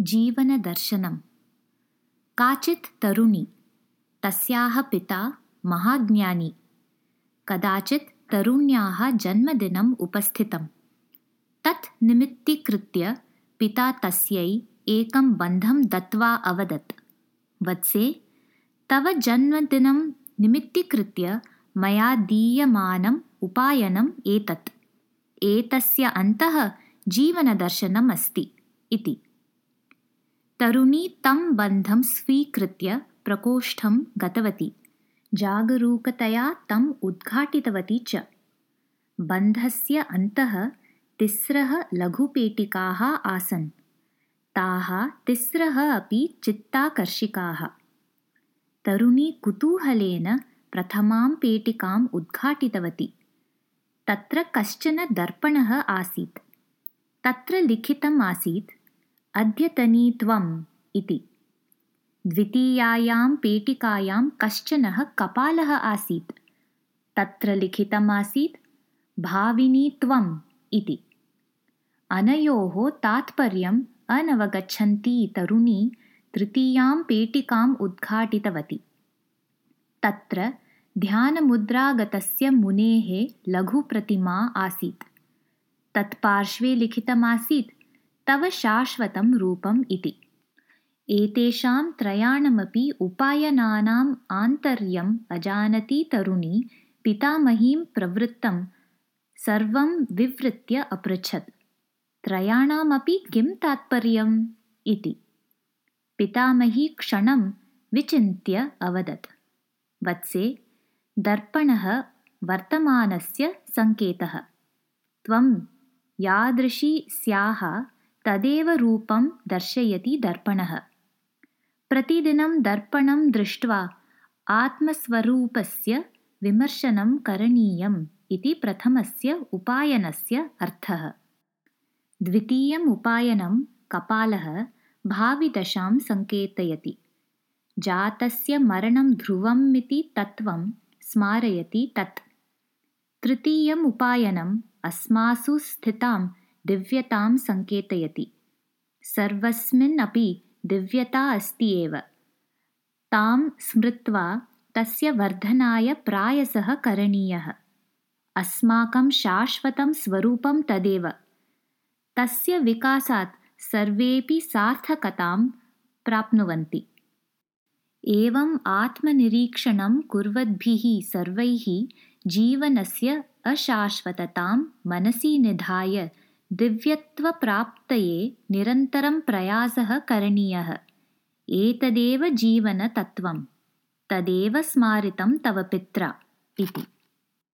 जीवनदर्शनं काचित् तरुणी तस्याः पिता महाज्ञानी। कदाचित् तरुण्याः जन्मदिनम् उपस्थितं तत् निमित्तीकृत्य पिता तस्यै एकं बन्धं दत्त्वा अवदत्। वत्से तव जन्मदिनं निमित्तीकृत्य मया दीयमानम् उपायनम् एतत्। एतस्य अन्तः जीवनदर्शनम् अस्ति इति तरुणी तं बन्धं स्वीकृत्य प्रकोष्ठं गतवती। जागरूकतया तम् उद्घाटितवती च। बन्धस्य अन्तः तिस्रः लघुपेटिकाः आसन्। ताः तिस्रः अपि चित्ताकर्षिकाः। तरुणी कुतूहलेन प्रथमां पेटिकाम् उद्घाटितवती। तत्र कश्चन दर्पणः आसीत्। तत्र लिखितम् आसीत् अद्यतनी त्वम् इति। द्वितीयायां पेटिकायां कश्चनः कपालः आसीत्। तत्र लिखितमासीत् भाविनी त्वम् इति। अनयोः तात्पर्यम् अनवगच्छन्ती तरुणी तृतीयां पेटिकाम् उद्घाटितवती। तत्र ध्यानमुद्रागतस्य मुनेः लघुप्रतिमा आसीत्। तत्पार्श्वे लिखितमासीत् तव शाश्वतं रूपम् इति। एतेषां त्रयाणमपि उपायनानाम् आन्तर्यम् अजानती तरुणी पितामहीं प्रवृत्तं सर्वं विवृत्य अपृच्छत्। त्रयाणामपि किं तात्पर्यम् इति। पितामही क्षणं विचिन्त्य अवदत्। वत्से दर्पणः वर्तमानस्य सङ्केतः। त्वं यादृशी स्याः तदेव रूपं दर्शयति दर्पणः। प्रतिदिनं दर्पणं दृष्ट्वा आत्मस्वरूपस्य विमर्शनं करणीयम् इति प्रथमस्य उपायनस्य अर्थः। द्वितीयम् उपायनं कपालः भाविदशां सङ्केतयति जातस्य मरणं ध्रुवम् इति तत्त्वं स्मारयति तत्। तृतीयम् उपायनम् अस्मासु स्थितां दिव्यतां सङ्केतयति। सर्वस्मिन् अपि दिव्यता अस्ति एव। तां स्मृत्वा तस्य वर्धनाय प्रायसः करणीयः। अस्माकं शाश्वतं स्वरूपं तदेव। तस्य विकासात् सर्वेपि सार्थकतां प्राप्नुवन्ति। एवम् आत्मनिरीक्षणं कुर्वद्भिः सर्वैः जीवनस्य अशाश्वततां मनसि निधाय दिव्यत्वप्राप्तये निरन्तरं प्रयासः करणीयः। एतदेव जीवनतत्त्वं तदेव स्मारितं तव पित्रा। इति